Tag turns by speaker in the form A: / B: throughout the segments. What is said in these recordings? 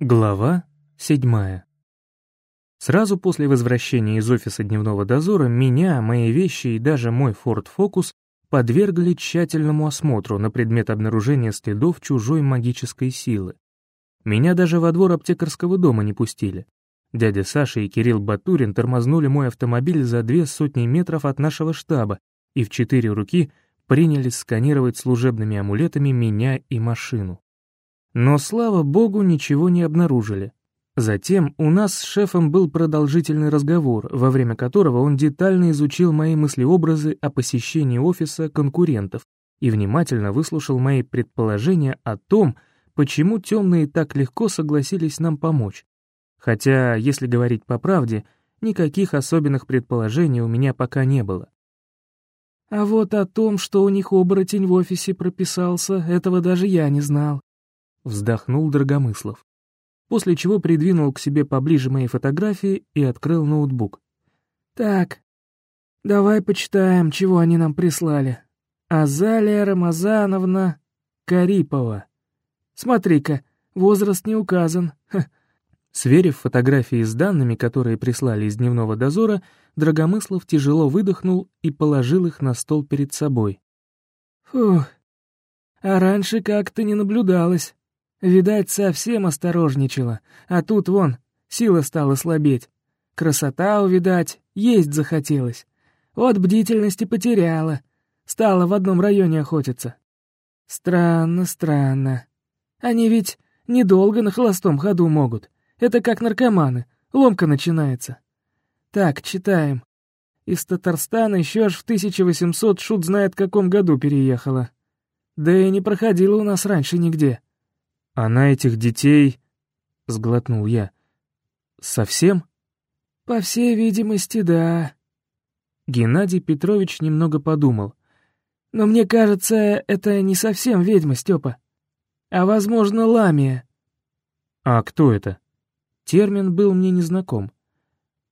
A: Глава седьмая. Сразу после возвращения из офиса дневного дозора меня, мои вещи и даже мой Ford Focus подвергли тщательному осмотру на предмет обнаружения следов чужой магической силы. Меня даже во двор аптекарского дома не пустили. Дядя Саша и Кирилл Батурин тормознули мой автомобиль за две сотни метров от нашего штаба и в четыре руки принялись сканировать служебными амулетами меня и машину. Но, слава богу, ничего не обнаружили. Затем у нас с шефом был продолжительный разговор, во время которого он детально изучил мои мыслеобразы о посещении офиса конкурентов и внимательно выслушал мои предположения о том, почему темные так легко согласились нам помочь. Хотя, если говорить по правде, никаких особенных предположений у меня пока не было. А вот о том, что у них оборотень в офисе прописался, этого даже я не знал вздохнул Драгомыслов. После чего придвинул к себе поближе мои фотографии и открыл ноутбук. «Так, давай почитаем, чего они нам прислали. Азалия Рамазановна Карипова. Смотри-ка, возраст не указан. Сверив фотографии с данными, которые прислали из дневного дозора, Драгомыслов тяжело выдохнул и положил их на стол перед собой. «Фух, а раньше как-то не наблюдалось. Видать, совсем осторожничала, а тут вон, сила стала слабеть. Красота увидать, есть захотелось. Вот бдительности потеряла, стала в одном районе охотиться. Странно, странно. Они ведь недолго на холостом ходу могут. Это как наркоманы, ломка начинается. Так, читаем. Из Татарстана еще аж в 1800 шут знает каком году переехала. Да и не проходила у нас раньше нигде. «Она этих детей...» — сглотнул я. «Совсем?» «По всей видимости, да». Геннадий Петрович немного подумал. «Но мне кажется, это не совсем ведьма, Степа. А, возможно, ламия». «А кто это?» Термин был мне незнаком.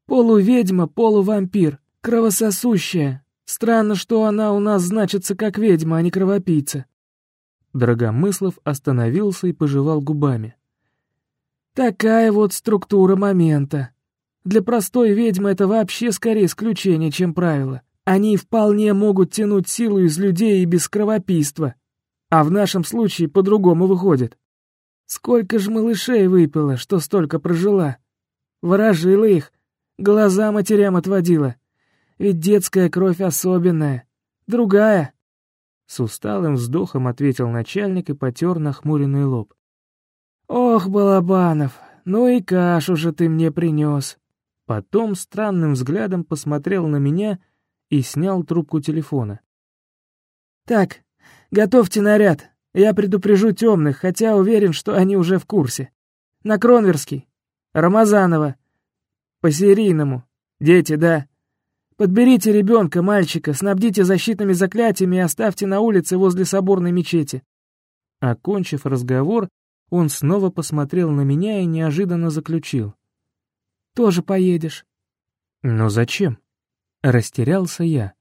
A: «Полуведьма, полувампир, кровососущая. Странно, что она у нас значится как ведьма, а не кровопийца». Драгомыслов остановился и пожевал губами. «Такая вот структура момента. Для простой ведьмы это вообще скорее исключение, чем правило. Они вполне могут тянуть силу из людей и без кровопийства. А в нашем случае по-другому выходит. Сколько ж малышей выпила, что столько прожила. Ворожила их, глаза матерям отводила. Ведь детская кровь особенная, другая, с усталым вздохом ответил начальник и потер нахмуренный лоб. «Ох, Балабанов, ну и кашу же ты мне принес!» Потом странным взглядом посмотрел на меня и снял трубку телефона. «Так, готовьте наряд. Я предупрежу темных, хотя уверен, что они уже в курсе. На Кронверский. Рамазанова. По-серийному. Дети, да. Подберите ребенка, мальчика, снабдите защитными заклятиями и оставьте на улице возле соборной мечети». Окончив разговор, он снова посмотрел на меня и неожиданно заключил. «Тоже поедешь». «Но зачем?» Растерялся я.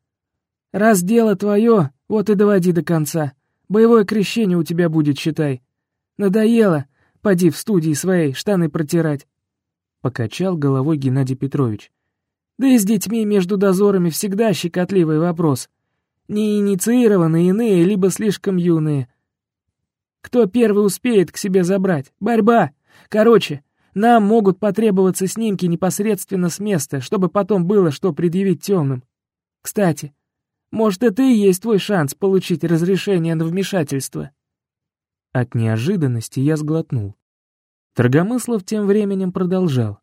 A: «Раз дело твое, вот и доводи до конца. Боевое крещение у тебя будет, считай. Надоело, поди в студии своей штаны протирать». Покачал головой Геннадий Петрович. Да и с детьми между дозорами всегда щекотливый вопрос. Неинициированные иные, либо слишком юные. Кто первый успеет к себе забрать? Борьба! Короче, нам могут потребоваться снимки непосредственно с места, чтобы потом было что предъявить темным. Кстати, может, это и есть твой шанс получить разрешение на вмешательство?» От неожиданности я сглотнул. Торгомыслов тем временем продолжал.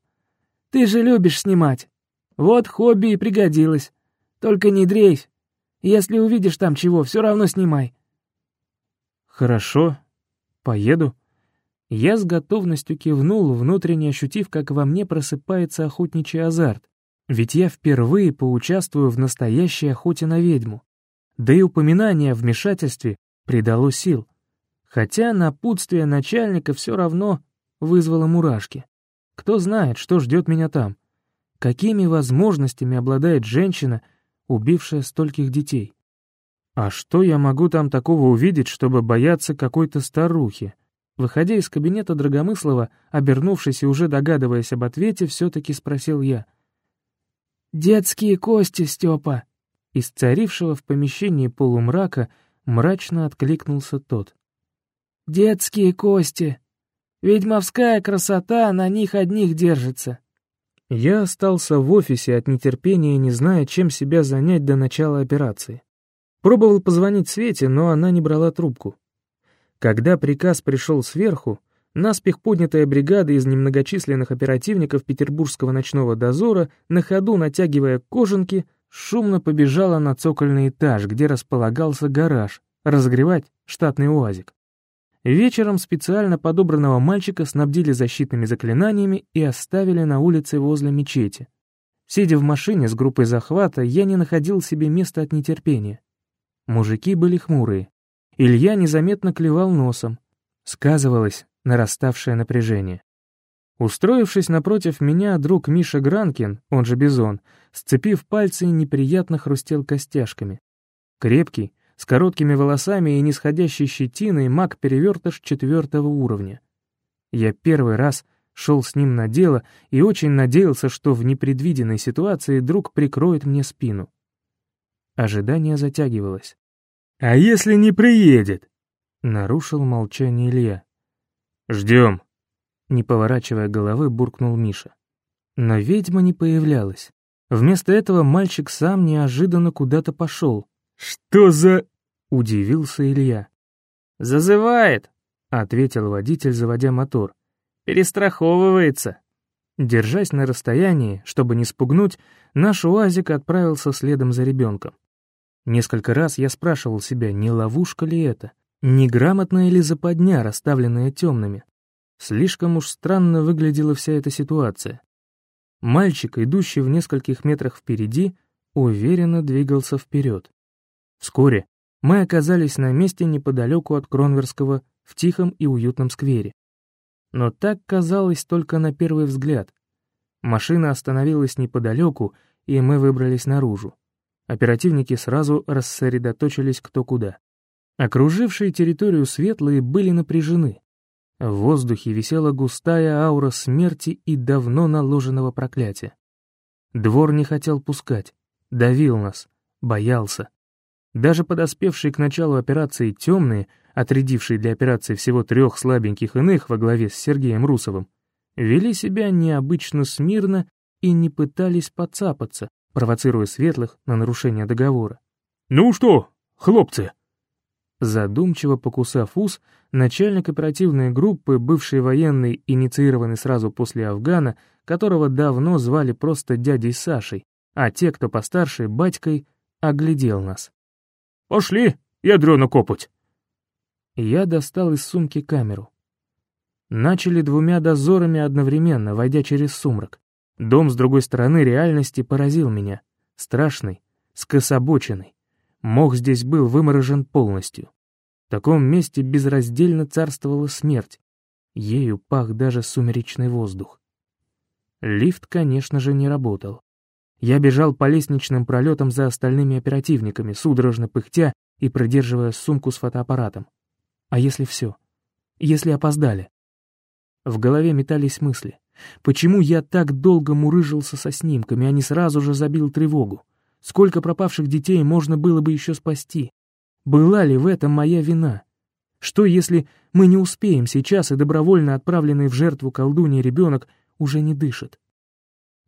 A: «Ты же любишь снимать. Вот хобби и пригодилось. Только не дрейфь. Если увидишь там чего, все равно снимай». «Хорошо, поеду». Я с готовностью кивнул, внутренне ощутив, как во мне просыпается охотничий азарт. Ведь я впервые поучаствую в настоящей охоте на ведьму. Да и упоминание о вмешательстве придало сил. Хотя напутствие начальника все равно вызвало мурашки. Кто знает, что ждет меня там. Какими возможностями обладает женщина, убившая стольких детей? А что я могу там такого увидеть, чтобы бояться какой-то старухи? Выходя из кабинета Драгомыслова, обернувшись и уже догадываясь об ответе, все-таки спросил я. «Детские кости, Степа!» Из царившего в помещении полумрака мрачно откликнулся тот. «Детские кости! Ведьмовская красота на них одних держится!» Я остался в офисе от нетерпения, не зная, чем себя занять до начала операции. Пробовал позвонить Свете, но она не брала трубку. Когда приказ пришел сверху, наспех поднятая бригада из немногочисленных оперативников петербургского ночного дозора, на ходу натягивая кожанки, шумно побежала на цокольный этаж, где располагался гараж, разогревать штатный УАЗик. Вечером специально подобранного мальчика снабдили защитными заклинаниями и оставили на улице возле мечети. Сидя в машине с группой захвата, я не находил себе места от нетерпения. Мужики были хмурые, Илья незаметно клевал носом. Сказывалось нараставшее напряжение. Устроившись напротив меня, друг Миша Гранкин, он же Бизон, сцепив пальцы, неприятно хрустел костяшками. Крепкий, с короткими волосами и нисходящей щетиной маг-перевертыш четвертого уровня. Я первый раз шел с ним на дело и очень надеялся, что в непредвиденной ситуации друг прикроет мне спину. Ожидание затягивалось.
B: «А если не приедет?»
A: — нарушил молчание Илья.
B: «Ждем», —
A: не поворачивая головы, буркнул Миша. Но ведьма не появлялась. Вместо этого мальчик сам неожиданно куда-то пошел.
B: «Что за...»
A: — удивился Илья.
C: «Зазывает», —
A: ответил водитель, заводя мотор.
C: «Перестраховывается».
A: Держась на расстоянии, чтобы не спугнуть, наш УАЗик отправился следом за ребенком. Несколько раз я спрашивал себя, не ловушка ли это, неграмотная ли западня, расставленная темными. Слишком уж странно выглядела вся эта ситуация. Мальчик, идущий в нескольких метрах впереди, уверенно двигался вперед. Вскоре мы оказались на месте неподалеку от Кронверского в тихом и уютном сквере. Но так казалось только на первый взгляд. Машина остановилась неподалеку, и мы выбрались наружу. Оперативники сразу рассредоточились кто куда. Окружившие территорию светлые были напряжены. В воздухе висела густая аура смерти и давно наложенного проклятия. Двор не хотел пускать, давил нас, боялся. Даже подоспевшие к началу операции темные, отрядившие для операции всего трех слабеньких иных во главе с Сергеем Русовым, вели себя необычно смирно и не пытались подцапаться, провоцируя светлых на нарушение договора.
B: «Ну что, хлопцы?»
A: Задумчиво покусав ус, начальник оперативной группы, бывший военный, инициированный сразу после Афгана, которого давно звали просто дядей Сашей, а те, кто постарше, батькой, оглядел нас.
B: «Пошли, ядрёно копоть!»
A: Я достал из сумки камеру. Начали двумя дозорами одновременно, войдя через сумрак. Дом с другой стороны реальности поразил меня. Страшный, скособоченный. Мох здесь был выморожен полностью. В таком месте безраздельно царствовала смерть. Ею пах даже сумеречный воздух. Лифт, конечно же, не работал. Я бежал по лестничным пролетам за остальными оперативниками, судорожно пыхтя и продерживая сумку с фотоаппаратом. А если все? Если опоздали? В голове метались мысли. Почему я так долго мурыжился со снимками, а не сразу же забил тревогу? Сколько пропавших детей можно было бы еще спасти? Была ли в этом моя вина? Что, если мы не успеем сейчас, и добровольно отправленный в жертву колдунья ребенок уже не дышит?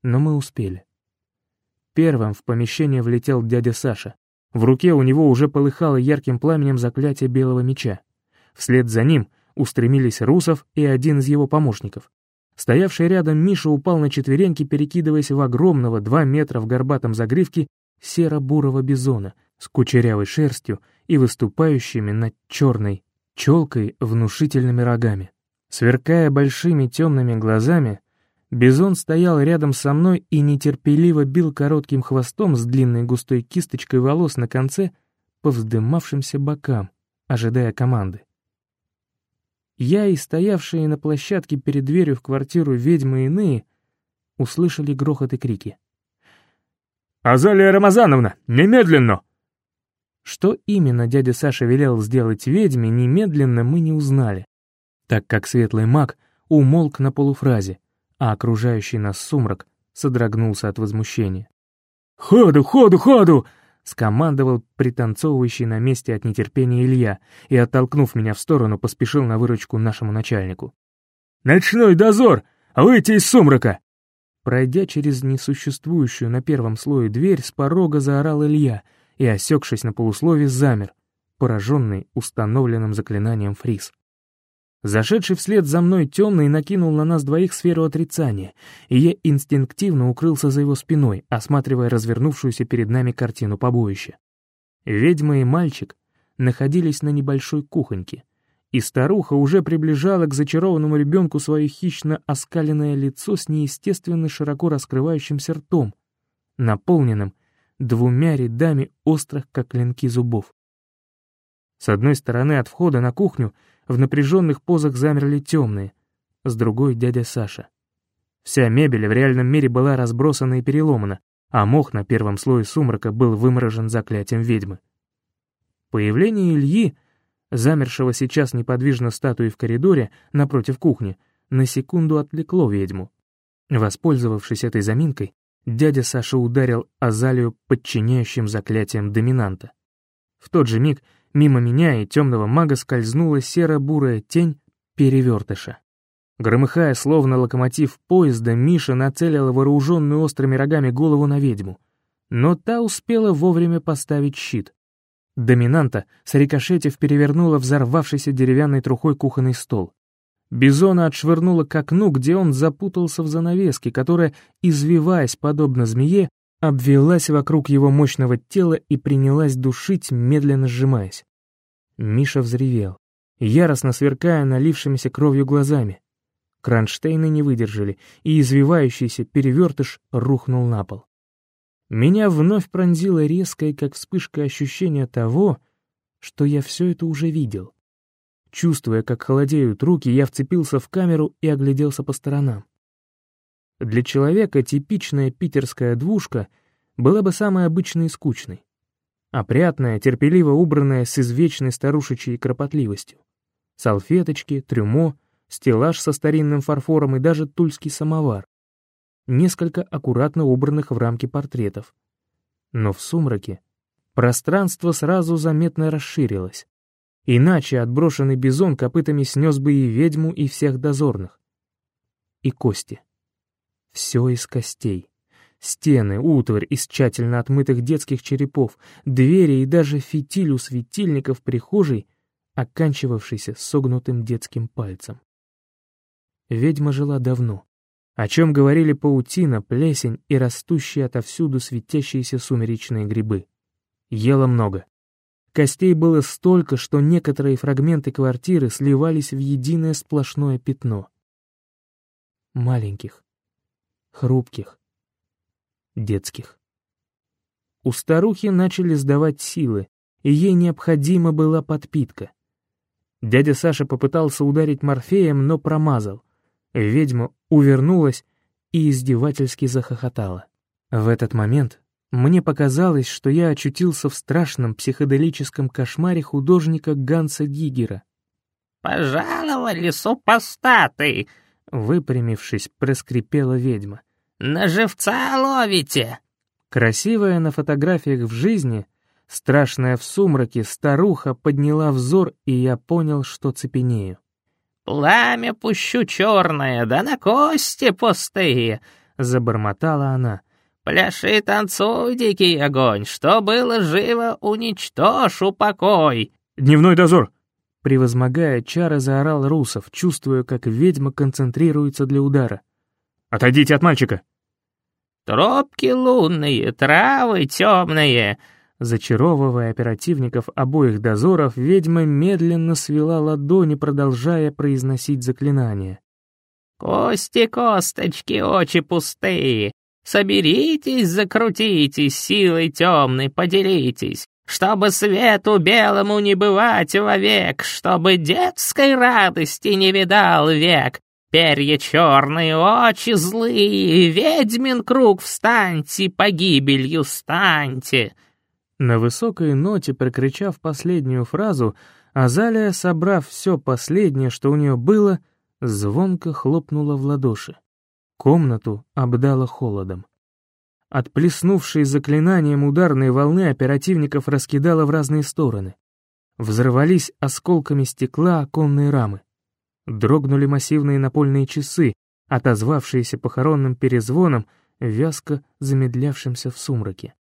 A: Но мы успели. Первым в помещение влетел дядя Саша. В руке у него уже полыхало ярким пламенем заклятие белого меча. Вслед за ним устремились Русов и один из его помощников. Стоявший рядом Миша упал на четвереньки, перекидываясь в огромного два метра в горбатом загривке серо-бурого бизона с кучерявой шерстью и выступающими над черной челкой внушительными рогами. Сверкая большими темными глазами, бизон стоял рядом со мной и нетерпеливо бил коротким хвостом с длинной густой кисточкой волос на конце по вздымавшимся бокам, ожидая команды. Я и стоявшие на площадке перед дверью в квартиру ведьмы иные услышали грохот и крики.
B: «Азалия Рамазановна, немедленно!»
A: Что именно дядя Саша велел сделать ведьме, немедленно мы не узнали. так как светлый маг умолк на полуфразе, а окружающий нас сумрак содрогнулся от возмущения.
B: «Ходу, ходу, ходу!»
A: — скомандовал пританцовывающий на месте от нетерпения Илья и, оттолкнув меня в сторону, поспешил на выручку нашему начальнику.
B: «Ночной дозор! Выйти из сумрака!»
A: Пройдя через несуществующую на первом слое дверь, с порога заорал Илья и, осекшись на полуслове, замер, пораженный установленным заклинанием фриз. Зашедший вслед за мной темный накинул на нас двоих сферу отрицания, и я инстинктивно укрылся за его спиной, осматривая развернувшуюся перед нами картину побоища. Ведьма и мальчик находились на небольшой кухоньке, и старуха уже приближала к зачарованному ребенку свое хищно оскаленное лицо с неестественно широко раскрывающимся ртом, наполненным двумя рядами острых, как клинки зубов. С одной стороны от входа на кухню — в напряженных позах замерли темные, с другой — дядя Саша. Вся мебель в реальном мире была разбросана и переломана, а мох на первом слое сумрака был выморожен заклятием ведьмы. Появление Ильи, замершего сейчас неподвижно статуи в коридоре напротив кухни, на секунду отвлекло ведьму. Воспользовавшись этой заминкой, дядя Саша ударил Азалию подчиняющим заклятием доминанта. В тот же миг Мимо меня и темного мага скользнула серо-бурая тень перевертыша. Громыхая, словно локомотив поезда, Миша нацелила вооруженную острыми рогами голову на ведьму. Но та успела вовремя поставить щит. Доминанта, срикошетив, перевернула взорвавшийся деревянной трухой кухонный стол. Бизона отшвырнула к окну, где он запутался в занавеске, которая, извиваясь подобно змее, обвелась вокруг его мощного тела и принялась душить, медленно сжимаясь. Миша взревел, яростно сверкая налившимися кровью глазами. Кронштейны не выдержали, и извивающийся перевертыш рухнул на пол. Меня вновь пронзило резкое, как вспышка ощущение того, что я все это уже видел. Чувствуя, как холодеют руки, я вцепился в камеру и огляделся по сторонам. Для человека типичная питерская двушка была бы самой обычной и скучной. Опрятная, терпеливо убранная с извечной старушечьей кропотливостью. Салфеточки, трюмо, стеллаж со старинным фарфором и даже тульский самовар. Несколько аккуратно убранных в рамки портретов. Но в сумраке пространство сразу заметно расширилось. Иначе отброшенный бизон копытами снес бы и ведьму, и всех дозорных. И кости. Все из костей. Стены, утварь из тщательно отмытых детских черепов, двери и даже фитиль у светильника в прихожей, оканчивавшийся согнутым детским пальцем. Ведьма жила давно, о чем говорили паутина, плесень и растущие отовсюду светящиеся сумеречные грибы. Ела много. Костей было столько, что некоторые фрагменты квартиры сливались в единое сплошное пятно. Маленьких, хрупких, детских. У старухи начали сдавать силы, и ей необходима была подпитка. Дядя Саша попытался ударить морфеем, но промазал. Ведьма увернулась и издевательски захохотала. В этот момент мне показалось, что я очутился в страшном психоделическом кошмаре художника Ганса Гигера.
C: «Пожаловали супостаты!»
A: Выпрямившись, проскрипела ведьма.
C: «На живца ловите!»
A: Красивая на фотографиях в жизни, страшная в сумраке, старуха подняла взор, и я понял, что цепенею.
C: «Пламя пущу черное, да на кости пустые!» — забормотала она. «Пляши, танцуй, дикий огонь, что было живо, уничтожь, упокой!»
B: «Дневной дозор!»
A: Превозмогая чары, заорал Русов, чувствуя, как ведьма концентрируется для удара.
B: «Отойдите от мальчика!»
C: «Тропки лунные, травы темные!»
A: Зачаровывая оперативников обоих дозоров, ведьма медленно свела ладони, продолжая произносить заклинание.
C: «Кости, косточки, очи пустые! Соберитесь, закрутитесь, силой темной поделитесь, чтобы свету белому не бывать вовек, чтобы детской радости не видал век, перья черные, очи злые, ведьмин круг встаньте, погибелью станьте!»
A: На высокой ноте, прокричав последнюю фразу, Азалия, собрав все последнее, что у нее было, звонко хлопнула в ладоши. Комнату обдало холодом. Отплеснувшие заклинанием ударные волны оперативников раскидало в разные стороны. Взорвались осколками стекла оконные рамы. Дрогнули массивные напольные часы, отозвавшиеся похоронным перезвоном, вязко замедлявшимся в сумраке.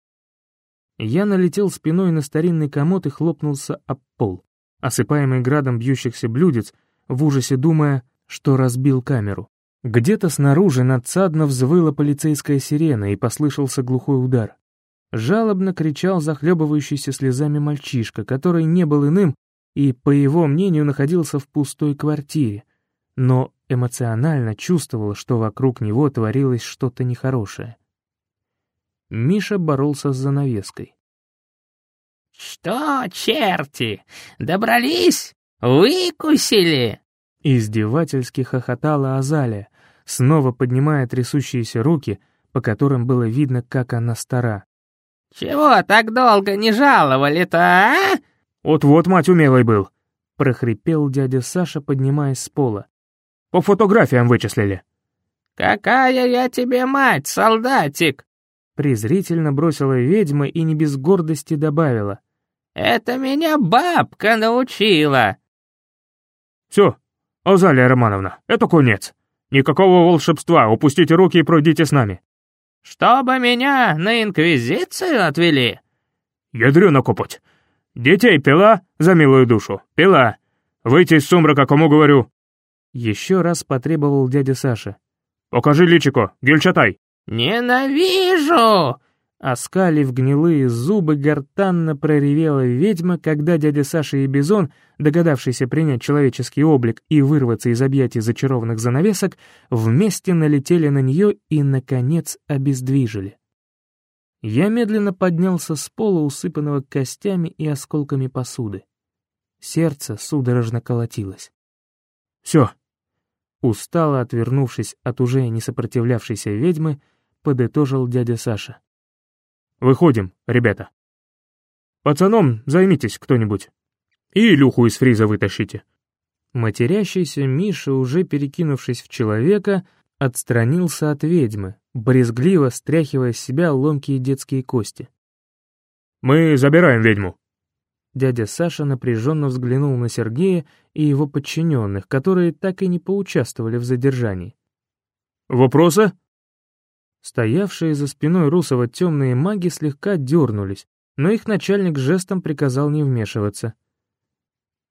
A: Я налетел спиной на старинный комод и хлопнулся об пол, осыпаемый градом бьющихся блюдец, в ужасе думая, что разбил камеру. Где-то снаружи надсадно взвыла полицейская сирена и послышался глухой удар. Жалобно кричал захлебывающийся слезами мальчишка, который не был иным и, по его мнению, находился в пустой квартире, но эмоционально чувствовал, что вокруг него творилось что-то нехорошее. Миша боролся с занавеской.
C: «Что, черти, добрались? Выкусили?»
A: Издевательски хохотала Азалия, снова поднимая трясущиеся руки, по которым было видно, как она стара.
C: «Чего так долго не жаловали-то, а?»
B: «Вот-вот мать умелый был», —
A: прохрипел дядя Саша, поднимаясь с пола.
B: «По фотографиям вычислили».
C: «Какая я тебе мать, солдатик!»
A: Презрительно бросила ведьма и не без гордости добавила.
C: «Это меня бабка научила!»
B: «Все, Азалия Романовна, это конец. Никакого волшебства, упустите руки и пройдите с нами».
C: «Чтобы меня на Инквизицию отвели?»
B: «Ядрёна копоть. Детей пила за милую душу, пила. Выйти из сумрака, кому говорю».
A: Еще раз потребовал дядя Саша.
B: «Покажи личико, гельчатай».
C: «Ненавижу!»
A: Оскалив гнилые зубы, гортанно проревела ведьма, когда дядя Саша и Бизон, догадавшийся принять человеческий облик и вырваться из объятий зачарованных занавесок, вместе налетели на нее и, наконец, обездвижили. Я медленно поднялся с пола, усыпанного костями и осколками посуды. Сердце судорожно колотилось.
B: «Все!»
A: Устало отвернувшись от уже не сопротивлявшейся ведьмы, подытожил дядя Саша.
B: Выходим, ребята. Пацаном займитесь кто-нибудь. И Илюху из фриза вытащите».
A: Матерящийся Миша, уже перекинувшись в человека, отстранился от ведьмы, брезгливо стряхивая с себя ломкие детские кости.
B: «Мы забираем ведьму».
A: Дядя Саша напряженно взглянул на Сергея и его подчиненных, которые так и не поучаствовали в задержании.
B: «Вопросы?»
A: Стоявшие за спиной Русова темные маги слегка дернулись, но их начальник жестом приказал не вмешиваться.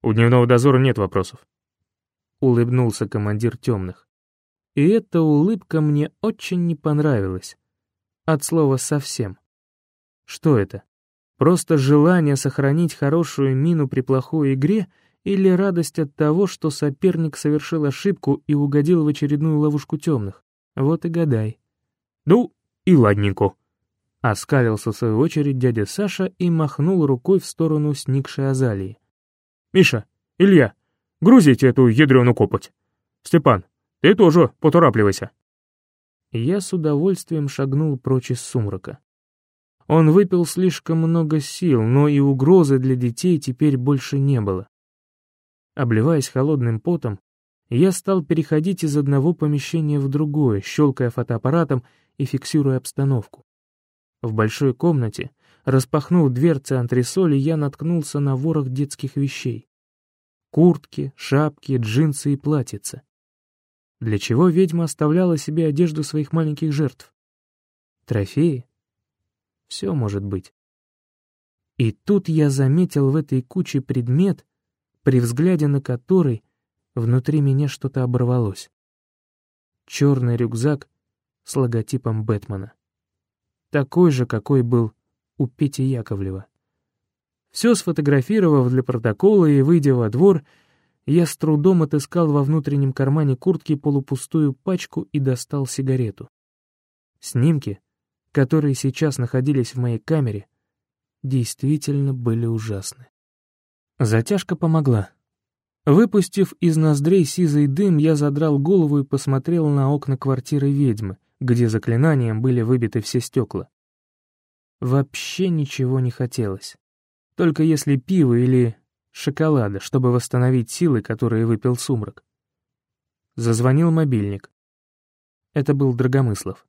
B: «У дневного дозора нет вопросов», —
A: улыбнулся командир темных. И эта улыбка мне очень не понравилась. От слова «совсем». Что это? Просто желание сохранить хорошую мину при плохой игре или радость от того, что соперник совершил ошибку и угодил в очередную ловушку темных? Вот и гадай.
B: «Ну, и ладненько».
A: Оскалился в свою очередь дядя Саша и махнул рукой в сторону сникшей Азалии.
B: «Миша, Илья, грузите эту ядреную копоть. Степан, ты тоже поторапливайся».
A: Я с удовольствием шагнул прочь из сумрака. Он выпил слишком много сил, но и угрозы для детей теперь больше не было. Обливаясь холодным потом, я стал переходить из одного помещения в другое, щелкая фотоаппаратом и фиксируя обстановку. В большой комнате, распахнув дверцы антресоли, я наткнулся на ворох детских вещей. Куртки, шапки, джинсы и платьица. Для чего ведьма оставляла себе одежду своих маленьких жертв? Трофеи? Все может быть. И тут я заметил в этой куче предмет, при взгляде на который внутри меня что-то оборвалось. Черный рюкзак с логотипом Бэтмена. Такой же, какой был у Пети Яковлева. Все сфотографировав для протокола и выйдя во двор, я с трудом отыскал во внутреннем кармане куртки полупустую пачку и достал сигарету. Снимки, которые сейчас находились в моей камере, действительно были ужасны. Затяжка помогла. Выпустив из ноздрей сизый дым, я задрал голову и посмотрел на окна квартиры ведьмы, где заклинанием были выбиты все стекла. Вообще ничего не хотелось. Только если пиво или шоколада, чтобы восстановить силы, которые выпил сумрак. Зазвонил мобильник. Это был Драгомыслов.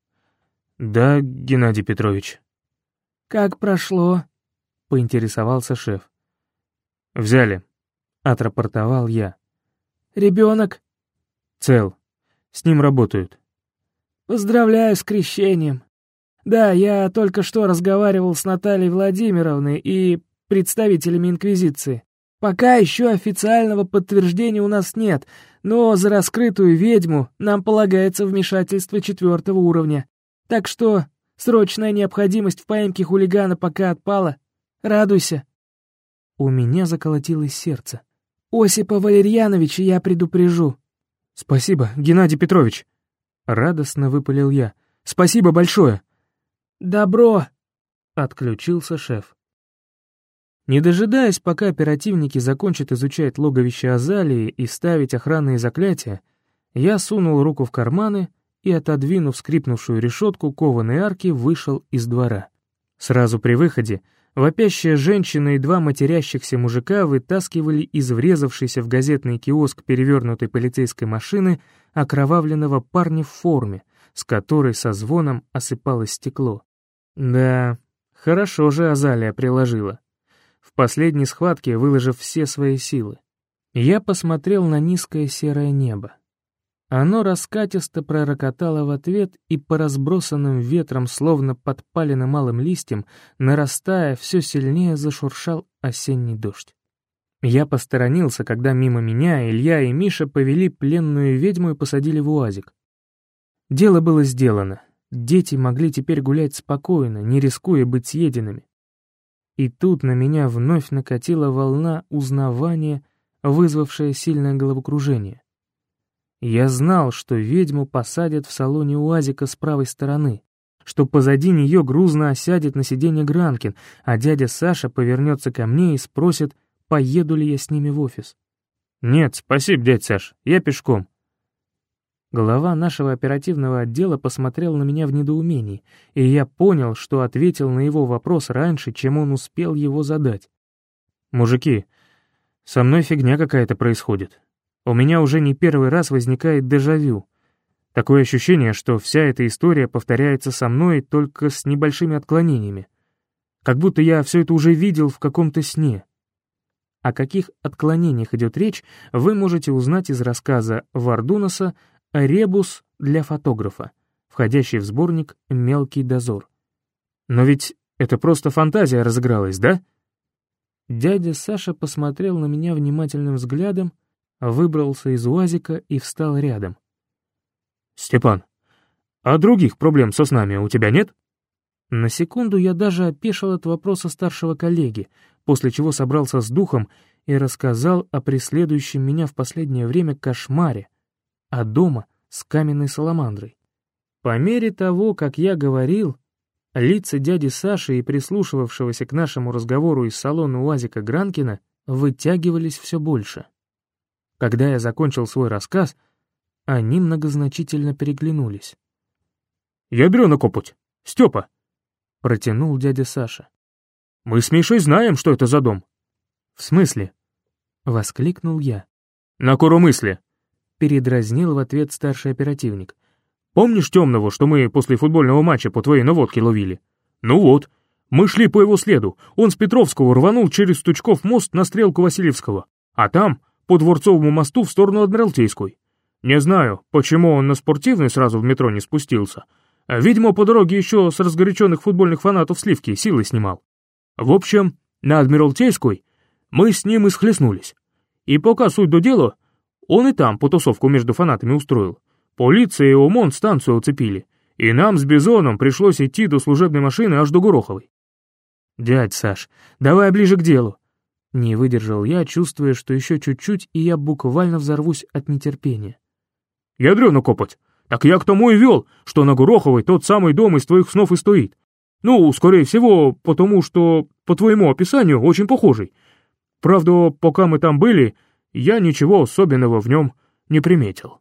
B: «Да, Геннадий Петрович».
A: «Как прошло?» — поинтересовался шеф.
B: «Взяли», —
A: отрапортовал я. «Ребенок?»
B: «Цел. С ним работают».
A: «Поздравляю с крещением. Да, я только что разговаривал с Натальей Владимировной и представителями Инквизиции. Пока еще официального подтверждения у нас нет, но за раскрытую ведьму нам полагается вмешательство четвертого уровня. Так что срочная необходимость в поимке хулигана пока отпала. Радуйся. У меня заколотилось сердце. Осипа Валерьяновича я предупрежу.
B: Спасибо, Геннадий Петрович. Радостно выпалил я. Спасибо большое.
A: Добро. Отключился шеф. Не дожидаясь, пока оперативники закончат изучать логовище Азалии и ставить охранные заклятия, я сунул руку в карманы и, отодвинув скрипнувшую решетку кованой арки, вышел из двора. Сразу при выходе вопящая женщина и два матерящихся мужика вытаскивали из врезавшейся в газетный киоск перевернутой полицейской машины окровавленного парня в форме, с которой со звоном осыпалось стекло. Да, хорошо же Азалия приложила. В последней схватке выложив все свои силы. Я посмотрел на низкое серое небо. Оно раскатисто пророкотало в ответ и по разбросанным ветром, словно подпаленным малым листьем, нарастая, все сильнее зашуршал осенний дождь. Я посторонился, когда мимо меня Илья и Миша повели пленную ведьму и посадили в уазик. Дело было сделано. Дети могли теперь гулять спокойно, не рискуя быть съеденными. И тут на меня вновь накатила волна узнавания, вызвавшая сильное головокружение. Я знал, что ведьму посадят в салоне УАЗика с правой стороны, что позади нее грузно осядет на сиденье Гранкин, а дядя Саша повернется ко мне и спросит, поеду ли я с ними в офис.
B: «Нет, спасибо, дядь Саш, я пешком».
A: Глава нашего оперативного отдела посмотрел на меня в недоумении, и я понял, что ответил на его вопрос раньше, чем он успел его задать.
B: «Мужики, со мной фигня какая-то происходит. У меня уже не первый раз возникает дежавю. Такое ощущение, что вся эта история повторяется со мной только с небольшими отклонениями. Как будто я все это уже видел в каком-то сне. О каких отклонениях идет речь, вы можете узнать из рассказа Вардунаса «Ребус для фотографа», входящий в сборник «Мелкий дозор». Но ведь это просто фантазия разыгралась, да?
A: Дядя Саша посмотрел на меня внимательным взглядом, выбрался из УАЗика и встал рядом.
B: «Степан, а других проблем со снами у тебя нет?»
A: На секунду я даже опешил от вопроса старшего коллеги, после чего собрался с духом и рассказал о преследующем меня в последнее время кошмаре, а дома с каменной саламандрой. По мере того, как я говорил, лица дяди Саши и прислушивавшегося к нашему разговору из салона УАЗика Гранкина вытягивались все больше. Когда я закончил свой рассказ, они многозначительно переглянулись.
B: «Ядрёна копоть! Стёпа!»
A: — протянул дядя Саша.
B: «Мы с Мишей знаем, что это за дом».
A: «В смысле?» — воскликнул я.
B: «На коромысле!»
A: — передразнил в ответ старший оперативник.
B: «Помнишь темного, что мы после футбольного матча по твоей наводке ловили? Ну вот, мы шли по его следу, он с Петровского рванул через Стучков мост на стрелку Васильевского, а там по Дворцовому мосту в сторону Адмиралтейской. Не знаю, почему он на спортивный сразу в метро не спустился. Видимо, по дороге еще с разгоряченных футбольных фанатов сливки силы снимал. В общем, на Адмиралтейской мы с ним и схлестнулись. И пока суть до дела, он и там потусовку между фанатами устроил. Полиция и ОМОН станцию уцепили, и нам с Бизоном пришлось идти до служебной машины аж до Гороховой.
A: «Дядь Саш, давай ближе к делу. Не выдержал я, чувствуя, что еще чуть-чуть, и я буквально взорвусь от нетерпения.
B: «Ядрёно копоть! Так я к тому и вел, что на Гороховой тот самый дом из твоих снов и стоит. Ну, скорее всего, потому что, по твоему описанию, очень похожий. Правда, пока мы там были, я ничего особенного в нем не приметил».